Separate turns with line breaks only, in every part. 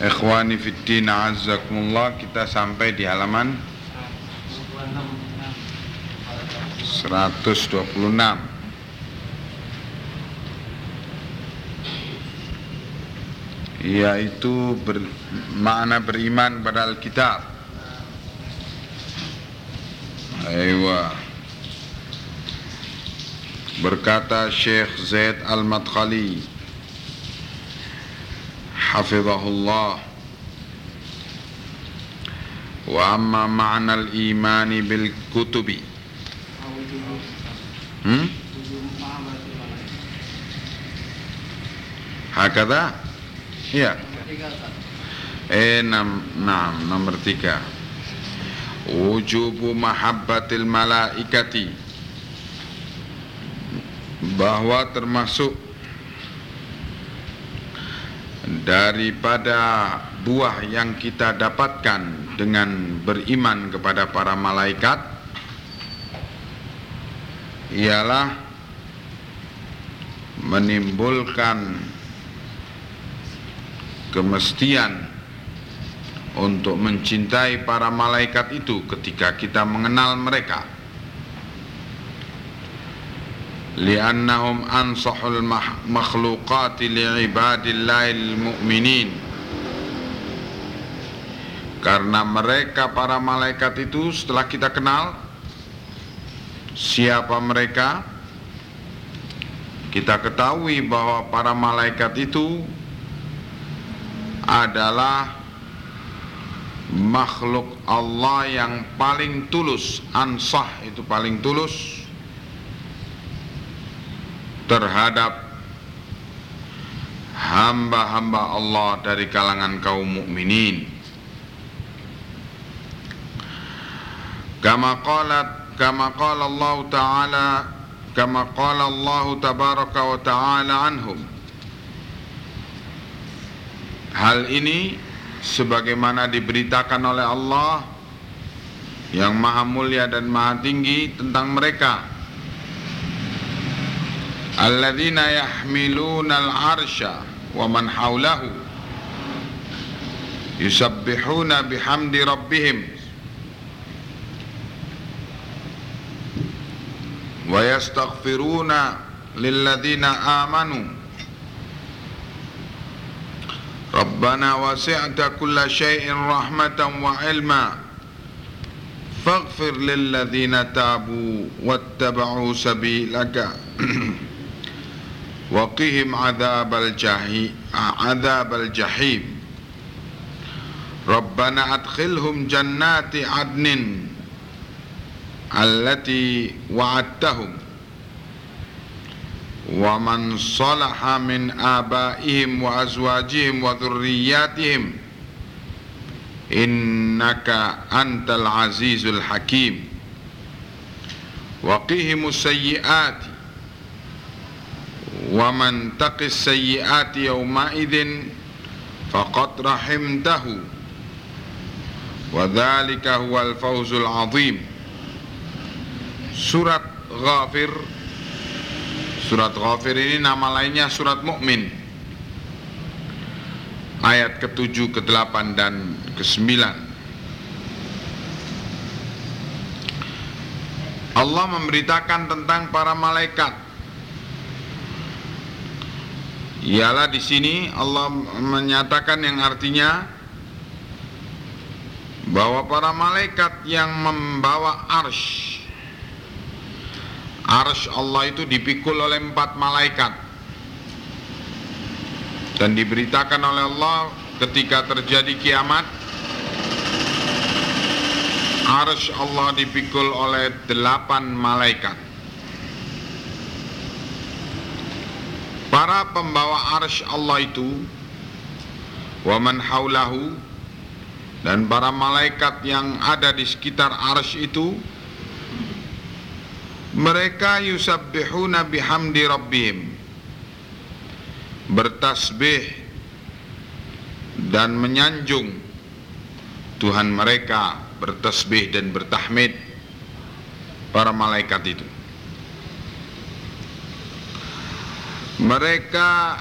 Ikhwani fiddin azzakumullah kita sampai di halaman 126 yaitu ber, makna beriman pada Alkitab. Aywa. Berkata Syekh Zaid Al-Madkhali حفظه الله وأما معنى الإيمان بالكتب hmm? هكذا ya eh enam enam nomor tiga wujubu mahabbatil malaikati bahwa termasuk daripada buah yang kita dapatkan dengan beriman kepada para malaikat ialah menimbulkan kemestian untuk mencintai para malaikat itu ketika kita mengenal mereka li'annahum ansahul makhluqati li'ibadillahil mu'minin karena mereka para malaikat itu setelah kita kenal siapa mereka? Kita ketahui bahwa para malaikat itu adalah makhluk Allah yang paling tulus. Ansah itu paling tulus terhadap hamba-hamba Allah dari kalangan kaum mukminin. Kama qalat kama qala Allah Ta'ala kama qala Allah tabaraka wa ta'ala anhum. Hal ini sebagaimana diberitakan oleh Allah yang maha mulia dan maha tinggi tentang mereka alladzina yahmiluna al-arsya wa man hawlahu yusabbihuna bihamdi rabbihim wa yastaghfiruna lilladzina amanu Rabbana wasi'ta kulla syai'in rahmatan wa ilma faghfir lilladzina tabu wattaba'u sabilaka وقهم عذاب الجحيم عذاب الجحيم. ربنا أدخلهم جنات عدن التي وعدتهم. ومن صلح من آبائهم وأزواجهم وذرياتهم إنك أنت العزيز الحكيم. وقهم السيئات wa man taqis sayyi'ati yawma idzin faqad rahimtahu. Wa dzalika huwal fawzul azim. Surat ghafir. Surat ghafir ini nama lainnya surat mukmin ayat ke-7 ke-8 dan ke-9 Allah memberitakan tentang para malaikat. Ialah di sini Allah menyatakan yang artinya bahwa para malaikat yang membawa arsh. Arsh Allah itu dipikul oleh empat malaikat. Dan diberitakan oleh Allah ketika terjadi kiamat arsh Allah dipikul oleh delapan malaikat Para pembawa arsh Allah itu wa man haulahu dan para malaikat yang ada di sekitar arsy itu mereka yusabbihuna bihamdi rabbihim bertasbih dan menyanjung Tuhan mereka bertasbih dan bertahmid para malaikat itu mereka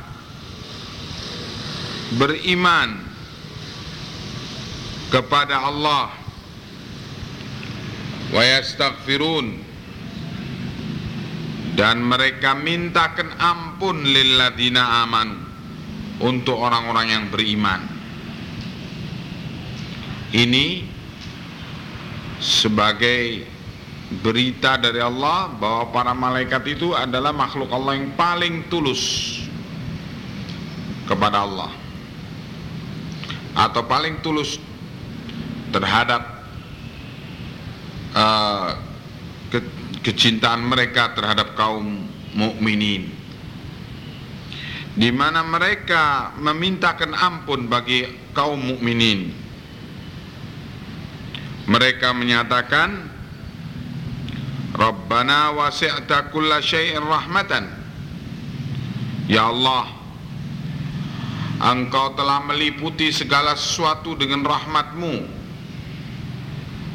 beriman kepada Allah. Wa yastaghfirun dan mereka mintakan ampun lilladina amanu untuk orang-orang yang beriman. Ini sebagai berita dari Allah bahwa para malaikat itu adalah makhluk Allah yang paling tulus kepada Allah. Atau paling tulus terhadap uh, ke, kecintaan mereka terhadap kaum mukminin. Di mana mereka memintakan ampun bagi kaum mukminin. Mereka menyatakan Rabbana wasi'ta kulla syai'in rahmatan. Ya Allah Engkau telah meliputi segala sesuatu dengan rahmatmu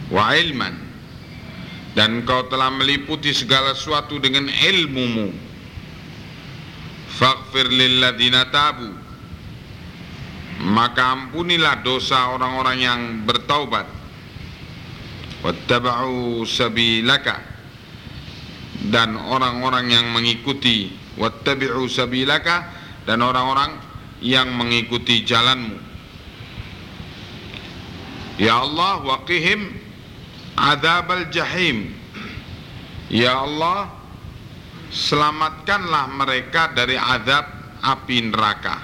Wa ilman. Dan engkau telah meliputi segala sesuatu dengan ilmumu. Faghfir lilladina tabu. Maka ampunilah dosa orang-orang yang bertaubat. Wattaba'u sabilaka Dan orang-orang yang mengikuti Wattabi'u sabilaka Dan orang-orang yang mengikuti jalanmu. Ya Allah waqihim azab al-jahim Ya Allah selamatkanlah mereka dari azab api neraka.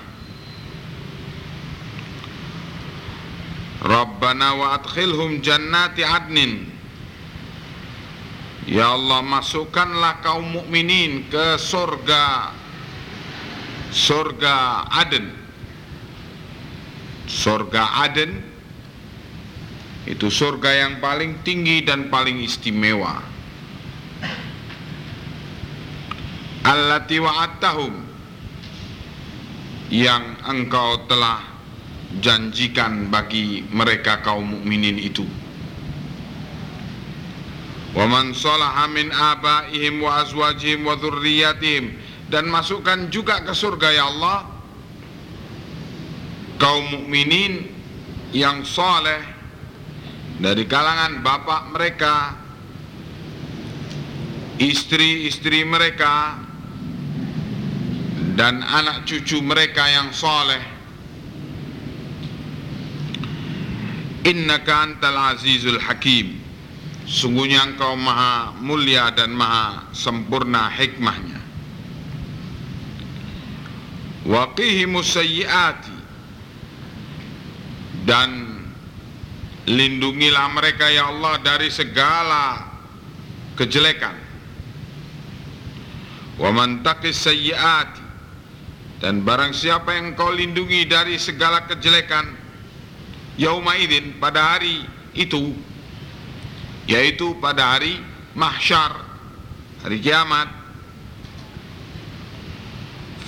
Rabbana wa adkhilhum jannati adnin Ya Allah masukkanlah kaum mukminin ke surga. Surga Aden. Surga Aden itu surga yang paling tinggi dan paling istimewa. Allati wa'attahum yang engkau telah janjikan bagi mereka kaum mukminin itu wa man salaha min abaihim wa azwajihim wa dzurriyyatihim dan masukkan juga ke surga ya Allah kaum mukminin yang soleh dari kalangan bapak mereka istri-istri mereka dan anak cucu mereka yang soleh innaka antal azizul hakim sungguhnya engkau maha mulia dan maha sempurna hikmahnya. Waqihimus sayyiati. Dan lindungilah mereka ya Allah dari segala kejelekan. Wa man taqis dan barang siapa yang kau lindungi dari segala kejelekan yauma idzin pada hari itu yaitu pada hari mahsyar hari kiamat.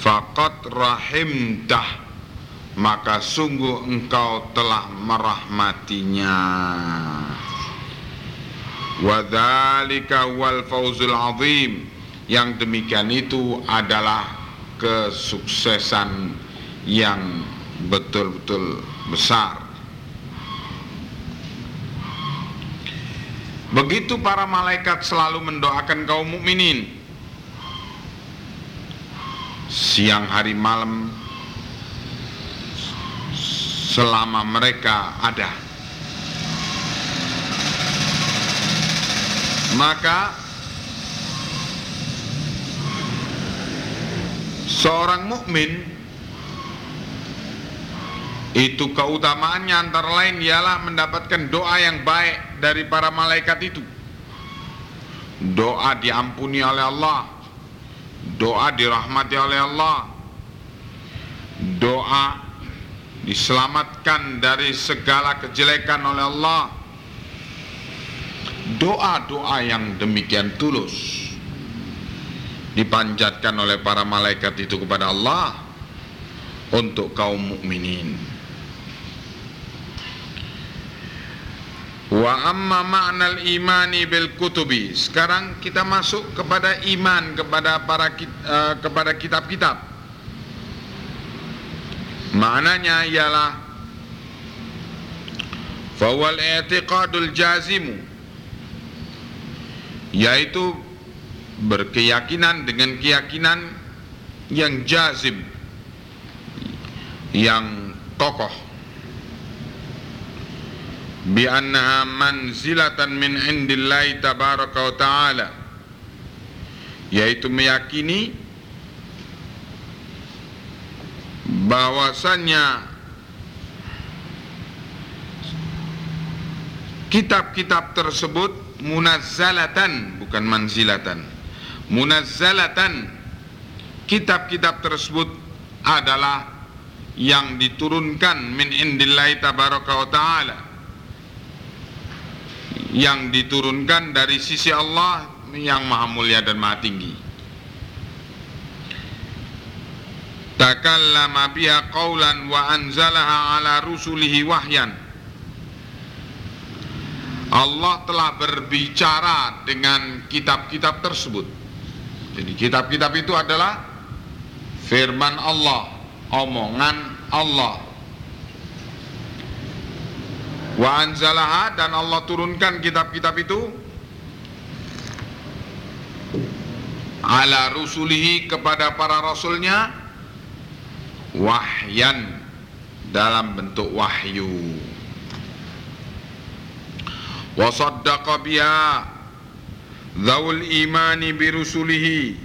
Faqad rahimtah maka sungguh engkau telah merahmatinya. Wadzalika wal fauzul azim yang demikian itu adalah kesuksesan yang betul-betul besar Begitu para malaikat selalu mendoakan kaum mukminin. Siang hari malam selama mereka ada. Maka seorang mukmin itu keutamaannya antara lain ialah mendapatkan doa yang baik dari para malaikat itu. Doa diampuni oleh Allah. Doa dirahmati oleh Allah. Doa diselamatkan dari segala kejelekan oleh Allah. Doa-doa yang demikian tulus dipanjatkan oleh para malaikat itu kepada Allah untuk kaum mukminin. Wa amma ma'nal imani bil kutubi. Sekarang kita masuk kepada iman kepada para uh, kepada kitab-kitab. Maknanya ialah fawal i'tiqadul jazimu yaitu berkeyakinan dengan keyakinan yang jazim yang kokoh bi annaha manzilatan min indillahi tabaraka wa ta'ala. Yaitu meyakini bahwasannya kitab-kitab tersebut munazzalatan bukan manzilatan. Munazzalatan kitab-kitab tersebut adalah yang diturunkan min indillahi tabaraka wa ta'ala yang diturunkan dari sisi Allah yang maha mulia dan maha tinggi. Takallama biha qawlan wa anzalaha ala rusulihi wahyan. Allah telah berbicara dengan kitab-kitab tersebut. Jadi kitab-kitab itu adalah firman Allah, omongan Allah. Wa anzalaha dan Allah turunkan kitab-kitab itu ala rusulihi kepada para rasulnya wahyan dalam bentuk wahyu. Wa saddaqa biha Zawul imani birusulihi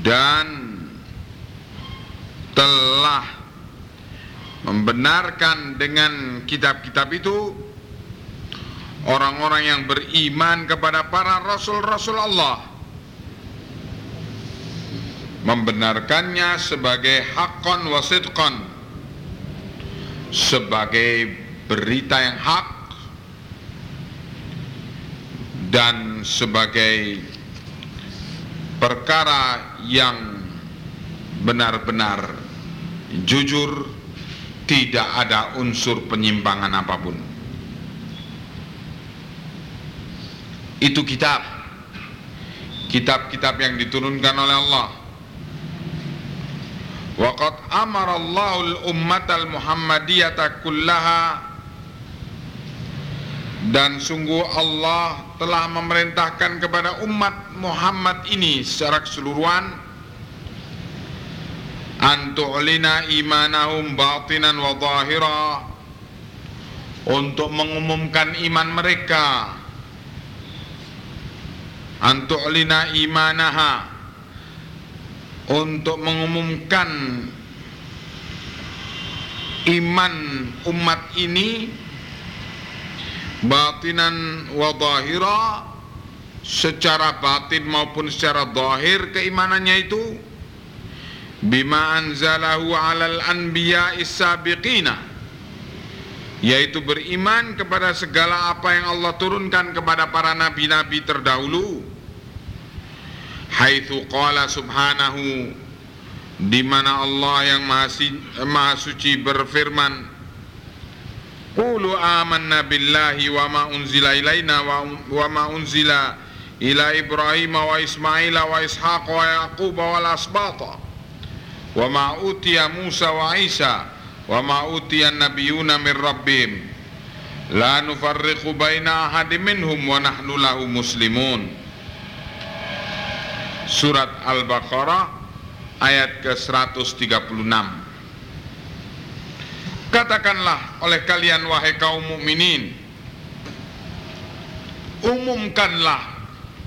dan telah membenarkan dengan kitab-kitab itu orang-orang yang beriman kepada para rasul-rasul Allah. Membenarkannya sebagai hakon wasidkon sebagai berita yang hak. Dan sebagai perkara yang benar-benar jujur tidak ada unsur penyimpangan apa pun. Itu kitab. Kitab-kitab yang diturunkan oleh Allah. Waqad amara Allahul ummatal Muhammadiyata kullaha. Dan sungguh Allah telah memerintahkan kepada umat Muhammad ini secara keseluruhan antu'lina imanahum batinan wa untuk mengumumkan iman mereka. Antu'lina imanaha. Untuk mengumumkan iman umat ini. Batinan wa zahira. Secara batin maupun secara zahir keimanannya itu bima anzalahu alal anbiya sabiqina. Yaitu beriman kepada segala apa yang Allah turunkan kepada para nabi-nabi terdahulu. Haitsu qala subhanahu di mana Allah yang maha, maha suci berfirman Qulu amanna billahi wa ma unzila ilaina wa ma unzila ila Ibrahim wa Ismail wa Ishaq wa Yaqub wa al-asbata wa ma utiya Musa wa Isa wa ma utiya nabiyuna min rabbihim. La nufarriqu baina ahadin minhum wa nahnu lahu muslimun. Surat Al-Baqarah ayat ke-136. Katakanlah oleh kalian wahai kaum mukminin Umumkanlah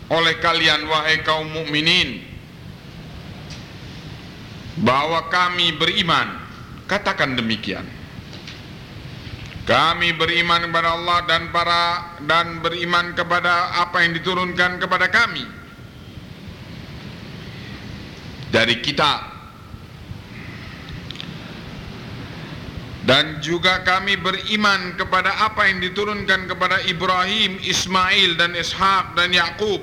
oleh kalian wahai kaum mukminin bahwa kami beriman. Katakan demikian. Kami beriman kepada Allah dan para dan beriman kepada apa yang diturunkan kepada kami. Dari kita. Dan juga kami beriman kepada apa yang diturunkan kepada Ibrahim, Ismail dan Ishak dan Yakub.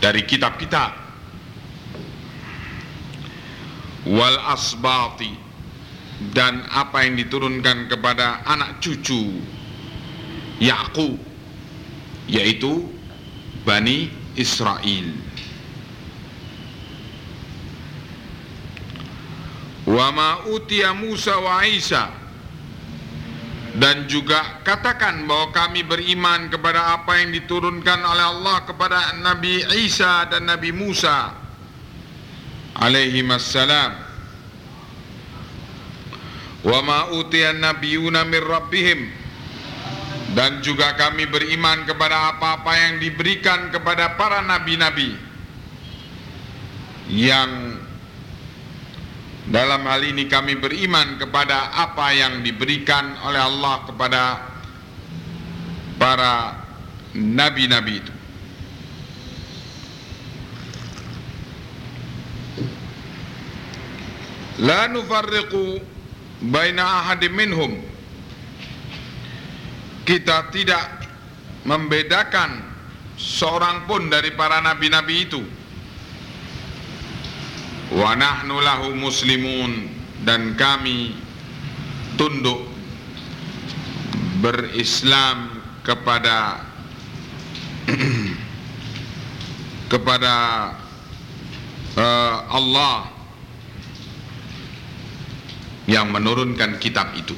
Dari kitab-kitab wal asbati dan apa yang diturunkan kepada anak cucu Yakub yaitu Bani Israel. Wa ma Musa wa Isa dan juga katakan bahwa kami beriman kepada apa yang diturunkan oleh Allah kepada Nabi Isa dan Nabi Musa alaihi wassalam wa ma utiya nabiyuna rabbihim dan juga kami beriman kepada apa-apa yang diberikan kepada para nabi-nabi. Yang dalam hal ini kami beriman kepada apa yang diberikan oleh Allah kepada para nabi-nabi itu. La nufarriqu baina ahadim minhum. Kita tidak membedakan seorang pun dari para nabi-nabi itu wa nahnu lahu muslimun dan kami tunduk berislam kepada kepada uh, Allah yang menurunkan kitab itu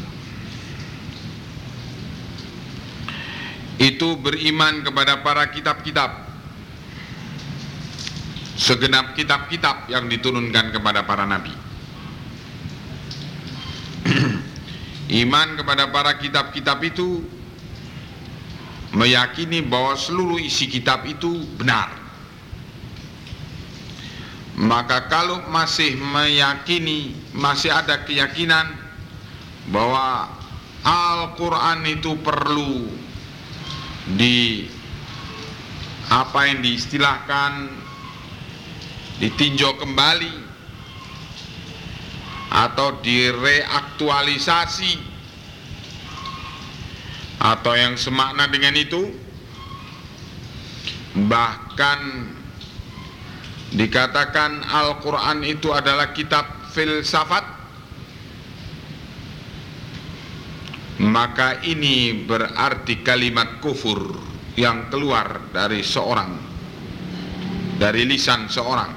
itu beriman kepada para kitab-kitab segenap kitab-kitab yang diturunkan kepada para nabi. Iman kepada para kitab-kitab itu meyakini bahwa seluruh isi kitab itu benar. Maka kalau masih meyakini, masih ada keyakinan bahwa Al-Quran itu perlu di apa yang diistilahkan ditinjau kembali atau direaktualisasi atau yang semakna dengan itu bahkan dikatakan Al-Quran itu adalah kitab filsafat. Maka ini berarti kalimat kufur yang keluar dari seorang dari lisan seorang.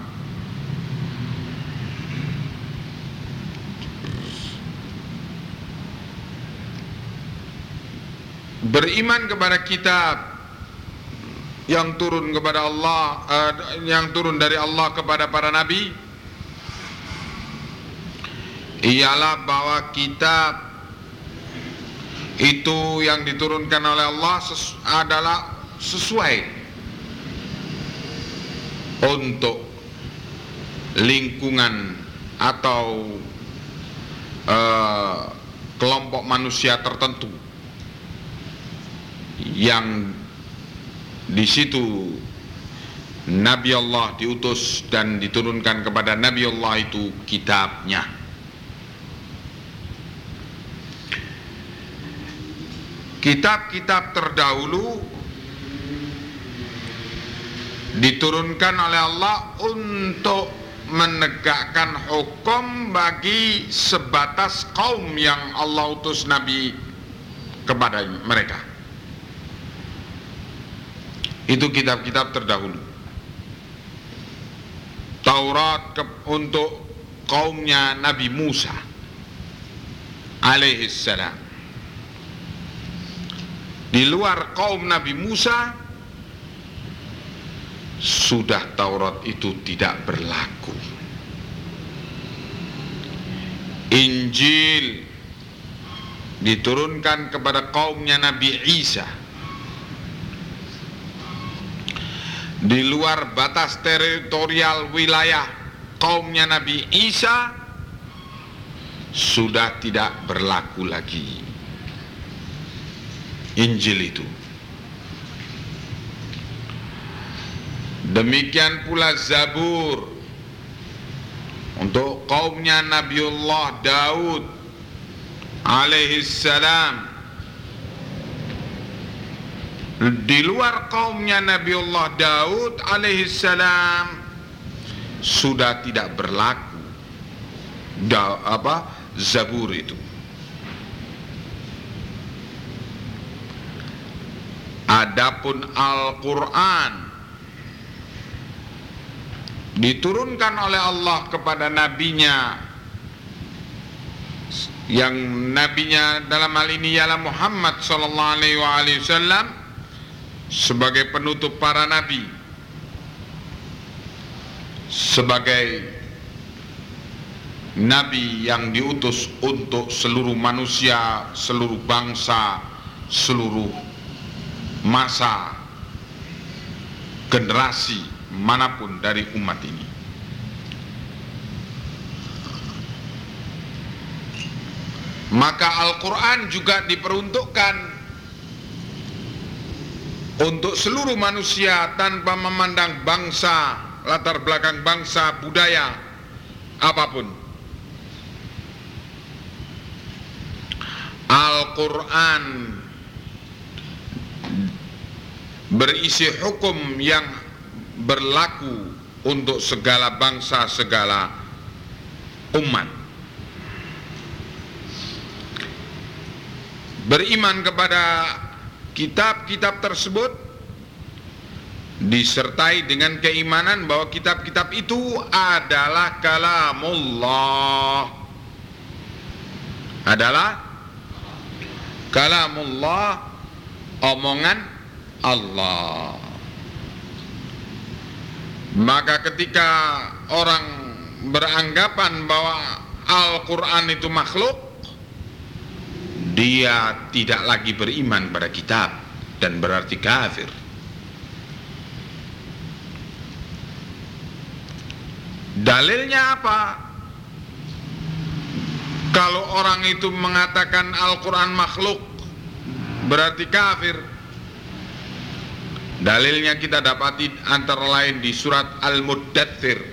Beriman kepada kitab yang turun kepada Allah uh, yang turun dari Allah kepada para nabi ialah bahwa kitab itu yang diturunkan oleh Allah adalah sesuai untuk lingkungan atau uh, kelompok manusia tertentu yang di situ Nabi Allah diutus dan diturunkan kepada Nabi Allah itu kitabnya. Kitab-kitab terdahulu diturunkan oleh Allah untuk menegakkan hukum bagi sebatas kaum yang Allah utus Nabi kepada mereka. Itu kitab-kitab terdahulu. Taurat ke, untuk kaumnya Nabi Musa alaihissalam. Di luar kaum Nabi Musa sudah Taurat itu tidak berlaku. Injil diturunkan kepada kaumnya Nabi Isa di luar batas teritorial wilayah kaumnya Nabi Isa sudah tidak berlaku lagi. Injil itu. Demikian pula Zabur. Untuk kaumnya Nabiullah Daud alaihi salam di luar kaumnya Nabiullah Daud alaihi salam sudah tidak berlaku da, apa Zabur itu. Adapun Al-Quran diturunkan oleh Allah kepada nabinya yang nabinya dalam hal ini ialah Muhammad sallallahu alaihi wasallam sebagai penutup para nabi sebagai nabi yang diutus untuk seluruh manusia, seluruh bangsa, seluruh masa generasi mana pun dari umat ini. Maka Al-Quran juga diperuntukkan untuk seluruh manusia tanpa memandang bangsa, latar belakang bangsa, budaya, apa pun. Al-Quran berisi hukum yang berlaku untuk segala bangsa, segala umat. Beriman kepada kitab-kitab tersebut disertai dengan keimanan bahwa kitab-kitab itu adalah kalamullah. Adalah kalamullah omongan Allah. Maka ketika orang beranggapan bahwa Al-Quran itu makhluk, dia tidak lagi beriman pada kitab dan berarti kafir. Dalilnya apa? Kalau orang itu mengatakan Al-Quran makhluk, berarti kafir. Dalilnya kita dapati antara lain di surat Al-Muddathir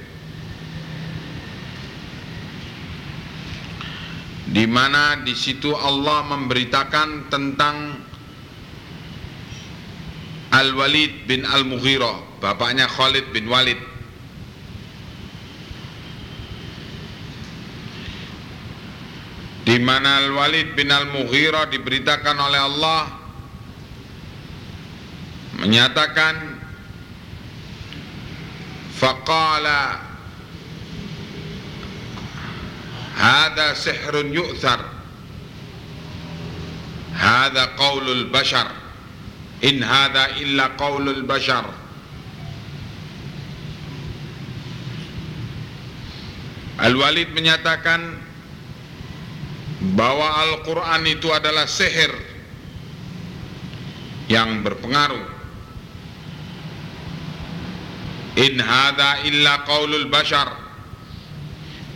di mana di situ Allah memberitakan tentang Al-Walid bin Al-Mughirah, bapaknya Khalid bin Walid. Di mana Al-Walid bin Al-Mughirah diberitakan oleh Allah menyatakan faqala hada sihrun yu'thar. Hada qaulul bashar. In hada illa qaulul bashar. Al-Walid menyatakan bahwa Al-Quran itu adalah sihir yang berpengaruh. In hada illa qaulul bashar.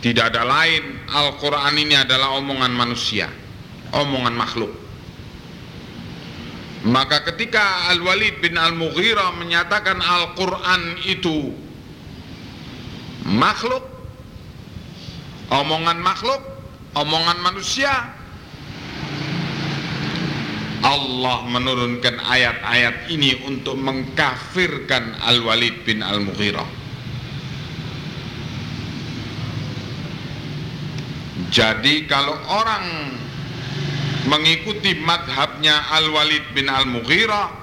Tidak ada lain Al-Quran ini adalah omongan manusia Omongan makhluk Maka ketika Al-Walid bin Al-Mughirah menyatakan Al-Quran itu Makhluk Omongan makhluk Omongan manusia Allah menurunkan ayat-ayat ini untuk mengkafirkan Al-Walid bin Al-Mughirah. Jadi kalau orang mengikuti madhabnya Al-Walid bin Al-Mughirah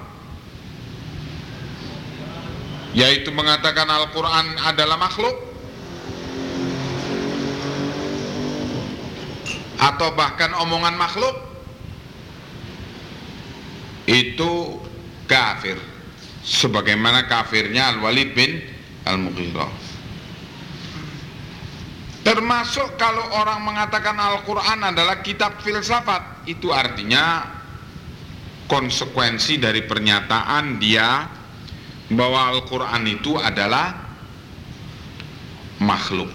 yaitu mengatakan Al-Quran adalah makhluk atau bahkan omongan makhluk itu kafir. Sebagaimana kafirnya Al-Walid bin Al-Mughirah termasuk kalau orang mengatakan Al-Quran adalah kitab filsafat itu artinya konsekuensi dari pernyataan dia bahwa Al-Quran itu adalah makhluk.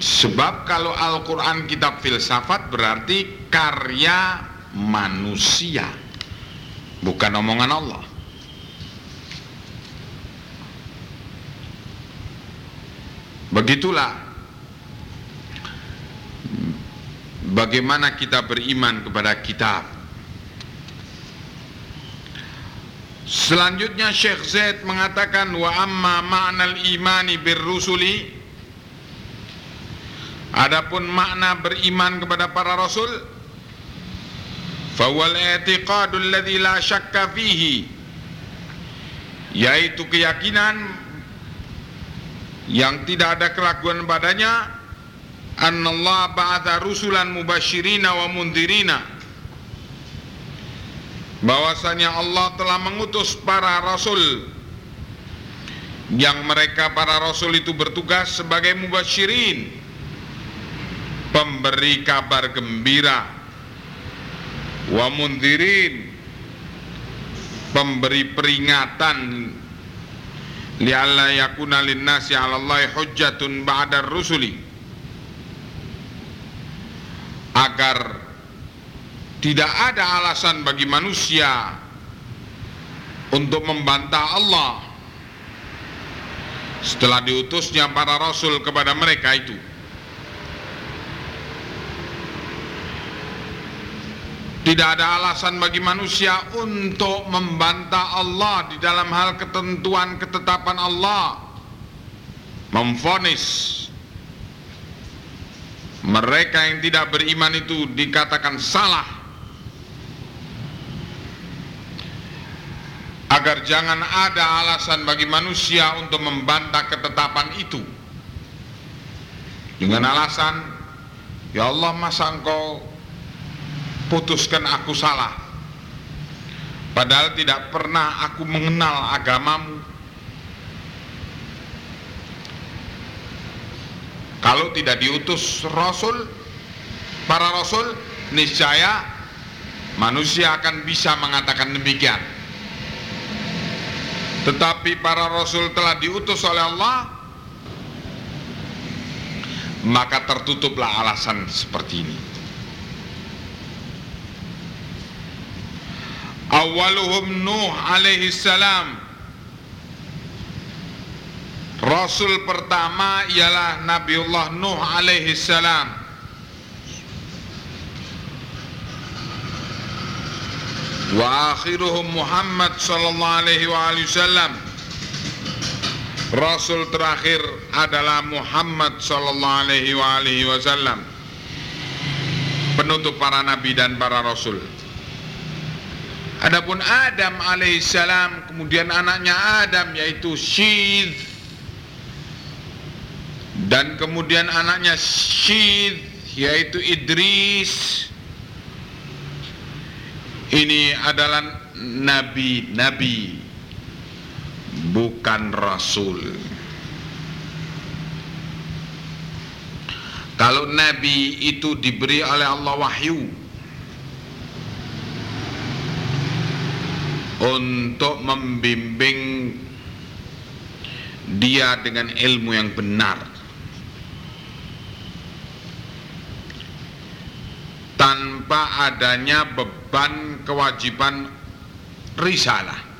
Sebab kalau Al-Quran kitab filsafat berarti karya manusia bukan omongan Allah Begitulah bagaimana kita beriman kepada kitab. Selanjutnya Syekh Zaid mengatakan wa amma ma'nal imani birrusuli Adapun makna beriman kepada para rasul fawal i'tiqadul ladzi la syakka fihi yaitu keyakinan yang tidak ada keraguan padanya Allah ba'atha rusulan mubasyirina wa mundhirina bahwasanya Allah telah mengutus para rasul. Yang mereka para rasul itu bertugas sebagai mubasyirin pemberi kabar gembira. Wa mundhirin pemberi peringatan li'alla yakuna linnasi 'ala Allahi hujjatun ba'da rusuli. Agar tidak ada alasan bagi manusia untuk membantah Allah setelah diutusnya para rasul kepada mereka itu Tidak ada alasan bagi manusia untuk membantah Allah di dalam hal ketentuan ketetapan Allah. Memfonis mereka yang tidak beriman itu dikatakan salah. Agar jangan ada alasan bagi manusia untuk membantah ketetapan itu. Dengan alasan, Ya Allah masa engkau putuskan aku salah. Padahal tidak pernah aku mengenal agamamu. Kalau tidak diutus rasul para rasul niscaya manusia akan bisa mengatakan demikian. Tetapi para rasul telah diutus oleh Allah maka tertutuplah alasan seperti ini Awaluhum Nuh alaihi salam. Rasul pertama ialah Nabiullah Nuh alaihi salam. Wa akhiruhum Muhammad sallallahu alaihi wa alihi wasallam. Rasul terakhir adalah Muhammad sallallahu alaihi wa alihi wasallam. Penutup para nabi dan para rasul Adapun Adam alaihissalam kemudian anaknya Adam yaitu Syid dan kemudian anaknya Syid yaitu Idris. Ini adalah nabi-nabi bukan rasul. Kalau nabi itu diberi oleh Allah wahyu untuk membimbing dia dengan ilmu yang benar. Tanpa adanya beban kewajiban risalah.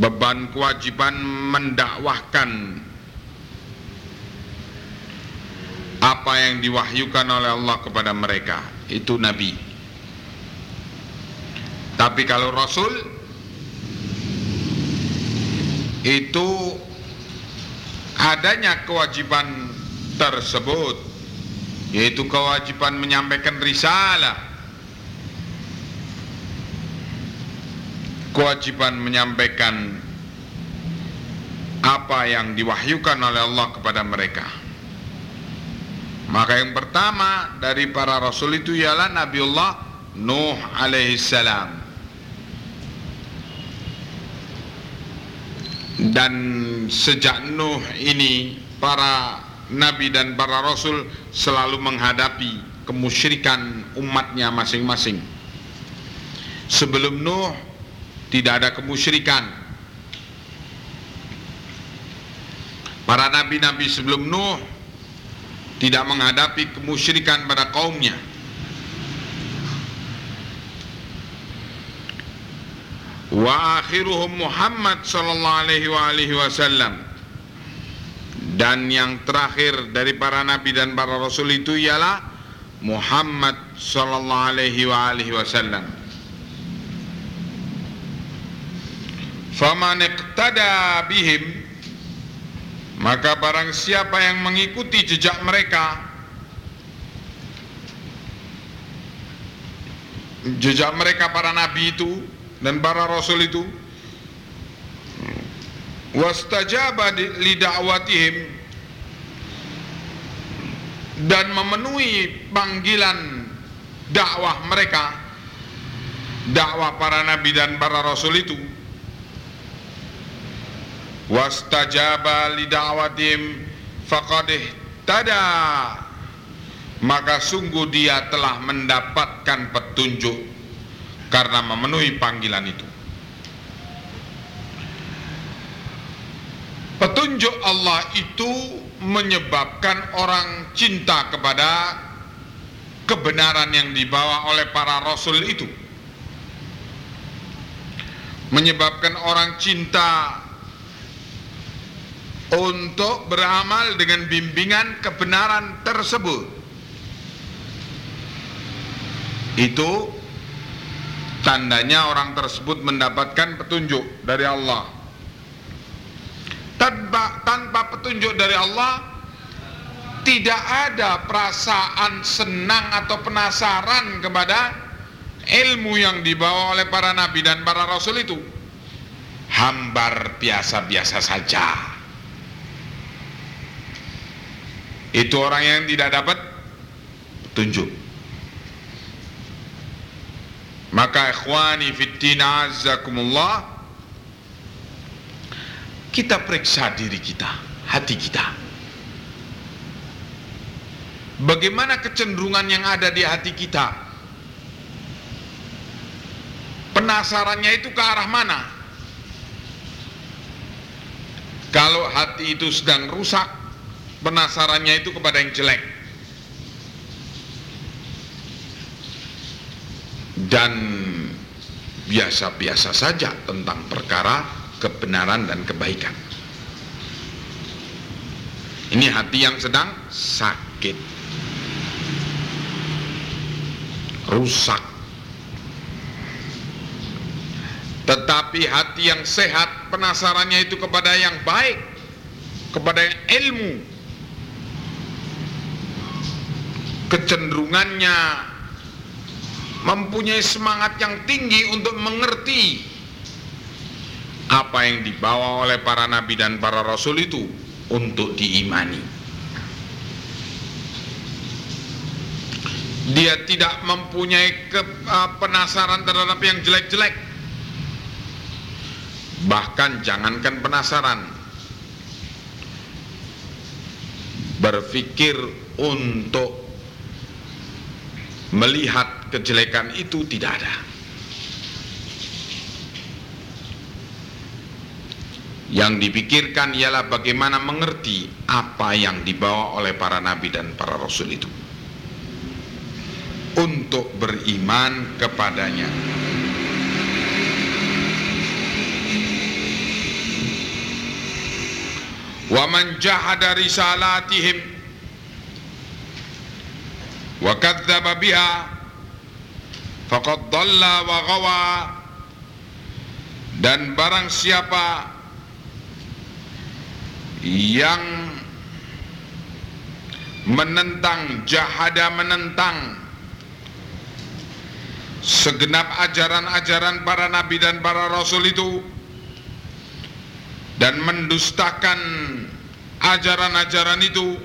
Beban kewajiban mendakwahkan apa yang diwahyukan oleh Allah kepada mereka. Itu nabi tapi kalau Rasul itu adanya kewajiban tersebut yaitu kewajiban menyampaikan risalah. Kewajiban menyampaikan apa yang diwahyukan oleh Allah kepada mereka. Maka yang pertama dari para rasul itu ialah Nabiullah Nuh alaihissalam dan sejak Nuh ini para nabi dan para rasul selalu menghadapi kemusyrikan umatnya masing-masing. Sebelum Nuh tidak ada kemusyrikan. Para nabi-nabi sebelum Nuh tidak menghadapi kemusyrikan pada kaumnya wa akhiruhum Muhammad sallallahu alaihi wasallam. Dan yang terakhir dari para nabi dan para rasul itu ialah Muhammad sallallahu alaihi wa alihi wasallam. Faman iqtada bihim maka barang siapa yang mengikuti jejak mereka jejak mereka para nabi itu dan para rasul itu wastajaba li da'watihim dan memenuhi panggilan dakwah mereka dakwah para nabi dan para rasul itu wastajaba li da'watihim faqad tada maka sungguh dia telah mendapatkan petunjuk karena memenuhi panggilan itu Petunjuk Allah itu menyebabkan orang cinta kepada kebenaran yang dibawa oleh para rasul itu. Menyebabkan orang cinta untuk beramal dengan bimbingan kebenaran tersebut. Itu tandanya orang tersebut mendapatkan petunjuk dari Allah. Tanpa tanpa petunjuk dari Allah tidak ada perasaan senang atau penasaran kepada ilmu yang dibawa oleh para nabi dan para rasul itu. Hambar biasa-biasa saja. Itu orang yang tidak dapat petunjuk maka ikhwani fiddina azzakumullah kita periksa diri kita, hati kita. Bagaimana kecenderungan yang ada di hati kita? Penasarannya itu ke arah mana? Kalau hati itu sedang rusak, penasarannya itu kepada yang jelek. Dan biasa-biasa saja tentang perkara kebenaran dan kebaikan. Ini hati yang sedang sakit, rusak. Tetapi hati yang sehat penasarannya itu kepada yang baik, kepada yang ilmu. Kecenderungannya mempunyai semangat yang tinggi untuk mengerti apa yang dibawa oleh para nabi dan para rasul itu untuk diimani. Dia tidak mempunyai ke, uh, penasaran terhadap yang jelek-jelek. Bahkan jangankan penasaran, berpikir untuk melihat kejelekan itu tidak ada. Yang dipikirkan ialah bagaimana mengerti apa yang dibawa oleh para nabi dan para rasul itu untuk beriman kepadanya. Wa man jahada risalatihim wa kadzdzaba biha faqad dhalla wa ghawa. Dan barang siapa yang menentang jahada menentang segenap ajaran-ajaran para nabi dan para rasul itu dan mendustakan ajaran-ajaran itu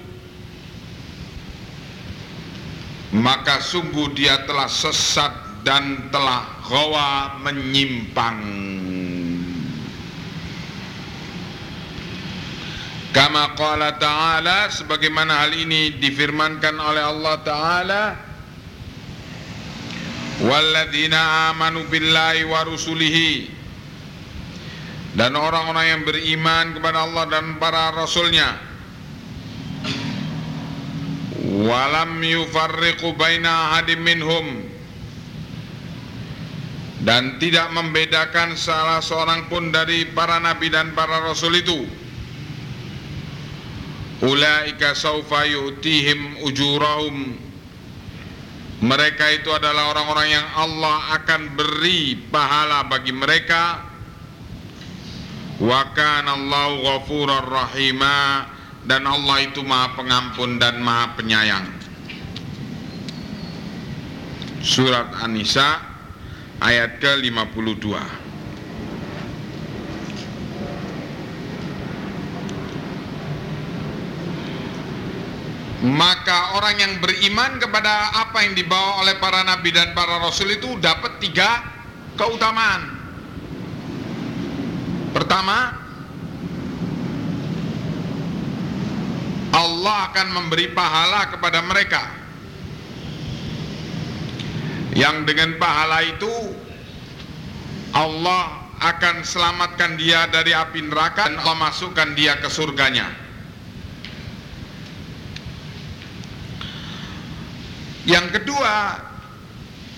maka sungguh dia telah sesat dan telah gawa menyimpang. Kama qala ta'ala sebagaimana hal ini difirmankan oleh Allah taala Walladzina amanu billahi wa rusulihi dan orang-orang yang beriman kepada Allah dan para rasulnya walam yufarriqu baina ahadim minhum dan tidak membedakan salah seorang pun dari para nabi dan para rasul itu. Ulaika saufa yu'tihim ujurahum. Mereka itu adalah orang-orang yang Allah akan beri pahala bagi mereka. Wa kana Allahu ghafurar rahima. Dan Allah itu Maha Pengampun dan Maha Penyayang. Surat An-Nisa ayat ke-52 maka orang yang beriman kepada apa yang dibawa oleh para nabi dan para rasul itu dapat tiga keutamaan. Pertama, Allah akan memberi pahala kepada mereka. Yang dengan pahala itu Allah akan selamatkan dia dari api neraka dan Allah masukkan dia ke surganya. Yang kedua,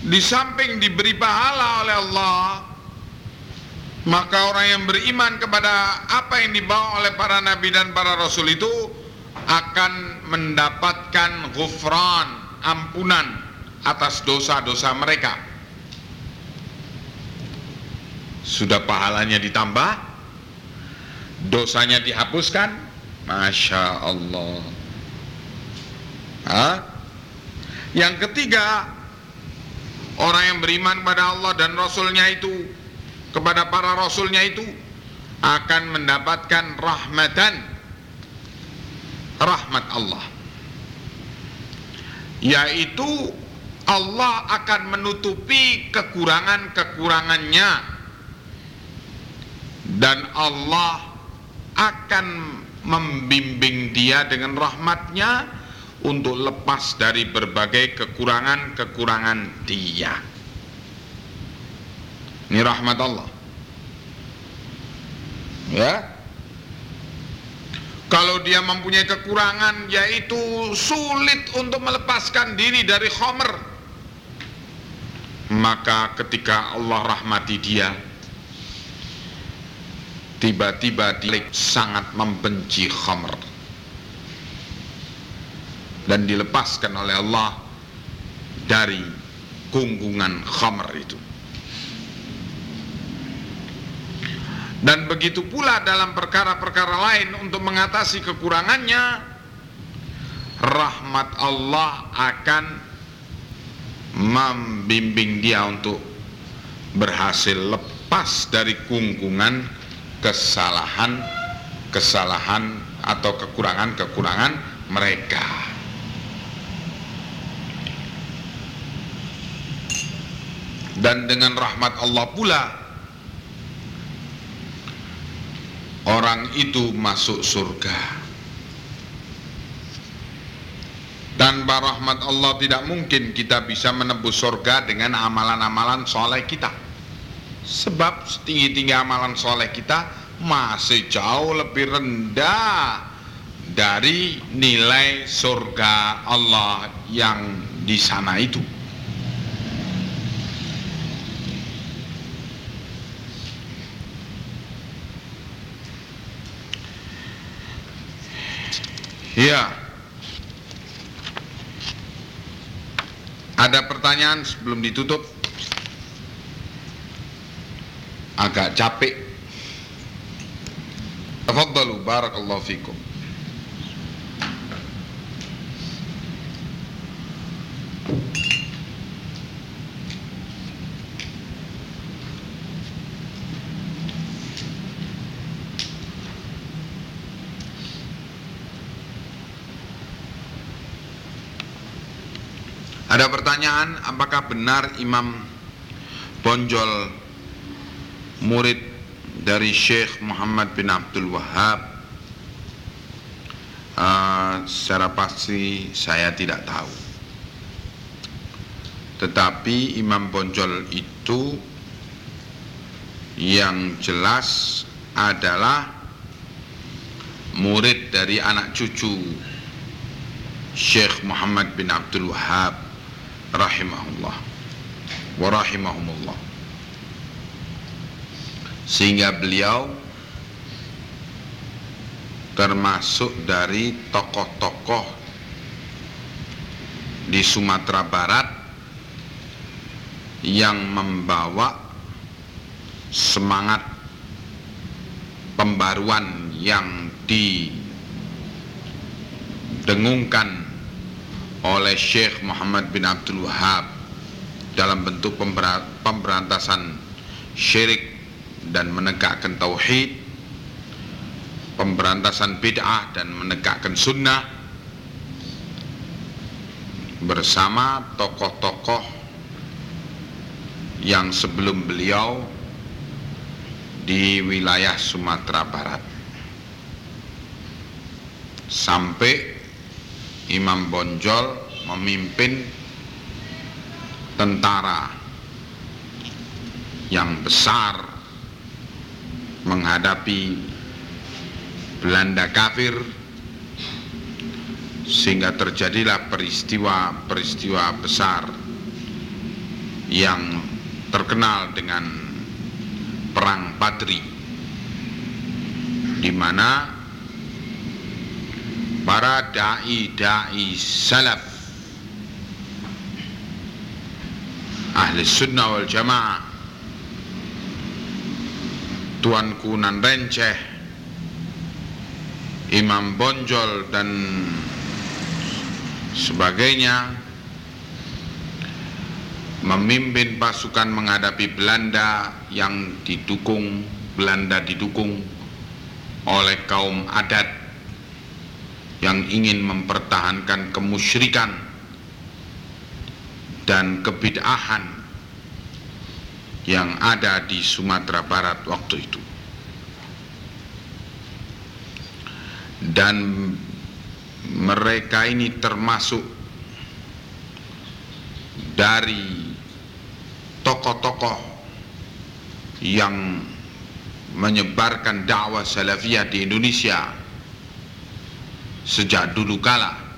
di samping diberi pahala oleh Allah, maka orang yang beriman kepada apa yang dibawa oleh para nabi dan para rasul itu akan mendapatkan ghufran, ampunan atas dosa-dosa mereka. Sudah pahalanya ditambah, dosanya dihapuskan, masya Allah. Hah? Yang ketiga, orang yang beriman kepada Allah dan Rasulnya itu, kepada para Rasulnya itu, akan mendapatkan rahmatan, rahmat Allah. Yaitu Allah akan menutupi kekurangan-kekurangannya dan Allah akan membimbing dia dengan rahmatnya untuk lepas dari berbagai kekurangan-kekurangan dia. Ini rahmat Allah. Ya. Kalau dia mempunyai kekurangan yaitu sulit untuk melepaskan diri dari khomer maka ketika Allah rahmati dia tiba-tiba dia sangat membenci khomer dan dilepaskan oleh Allah dari kungkungan khamr itu. Dan begitu pula dalam perkara-perkara lain untuk mengatasi kekurangannya, rahmat Allah akan membimbing dia untuk berhasil lepas dari kungkungan kesalahan kesalahan atau kekurangan-kekurangan mereka. dan dengan rahmat Allah pula orang itu masuk surga tanpa rahmat Allah tidak mungkin kita bisa menembus surga dengan amalan-amalan soleh kita sebab setinggi-tinggi amalan soleh kita masih jauh lebih rendah dari nilai surga Allah yang di sana itu Iya. Ada pertanyaan sebelum ditutup? Agak capek. Tafadhalu barakallahu fikum. Ada pertanyaan, apakah benar Imam Bonjol murid dari Syekh Muhammad bin Abdul Wahab? Uh, secara pasti saya tidak tahu. Tetapi Imam Bonjol itu yang jelas adalah murid dari anak cucu Syekh Muhammad bin Abdul Wahab rahimahullah. Wa rahimahumullah. Sehingga beliau termasuk dari tokoh-tokoh di Sumatera Barat yang membawa semangat pembaruan yang didengungkan oleh Syekh Muhammad bin Abdul Wahab dalam bentuk pemberantasan syirik dan menegakkan tauhid pemberantasan bid'ah dan menegakkan sunnah bersama tokoh-tokoh yang sebelum beliau di wilayah Sumatera Barat. Sampai Imam Bonjol memimpin tentara yang besar menghadapi Belanda kafir sehingga terjadilah peristiwa-peristiwa besar yang terkenal dengan perang Padri di mana para dai-dai salaf. Ahli sunnah wal jamaah. Tuanku nan renceh imam bonjol dan sebagainya. Memimpin pasukan menghadapi Belanda yang didukung Belanda didukung oleh kaum adat yang ingin mempertahankan kemusyrikan dan kebid'ahan yang ada di Sumatera Barat waktu itu. Dan mereka ini termasuk dari tokoh-tokoh yang menyebarkan dakwah salafiyah di Indonesia sejak dulu kala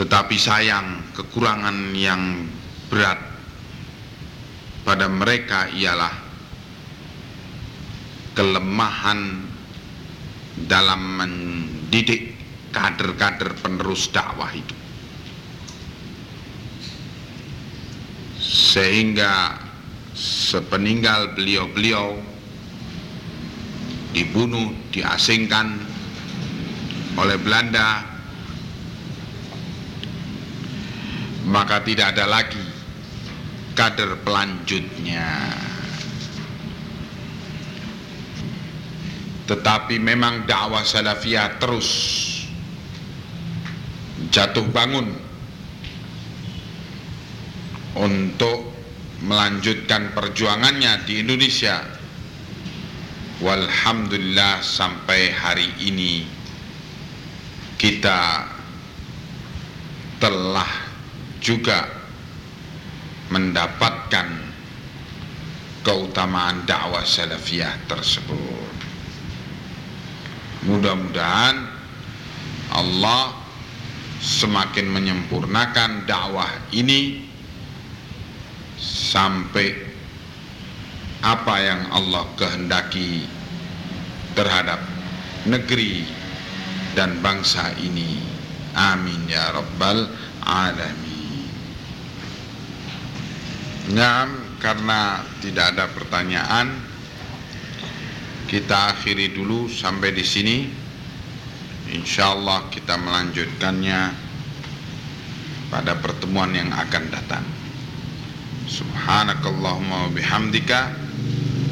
Tetapi sayang kekurangan yang berat pada mereka ialah kelemahan dalam mendidik kader-kader penerus dakwah itu. Sehingga sepeninggal beliau-beliau dibunuh, diasingkan oleh Belanda maka tidak ada lagi kader pelanjutnya. Tetapi memang dakwah salafiyah terus jatuh bangun untuk melanjutkan perjuangannya di Indonesia. Walhamdulillah sampai hari ini kita telah juga mendapatkan keutamaan dakwah salafiyah tersebut. Mudah-mudahan Allah semakin menyempurnakan dakwah ini sampai apa yang Allah kehendaki terhadap negeri dan bangsa ini. Amin ya rabbal alamin. Ngam karena tidak ada pertanyaan kita akhiri dulu sampai di sini. Insyaallah kita melanjutkannya pada pertemuan yang akan datang. Subhanakallahumma wa bihamdika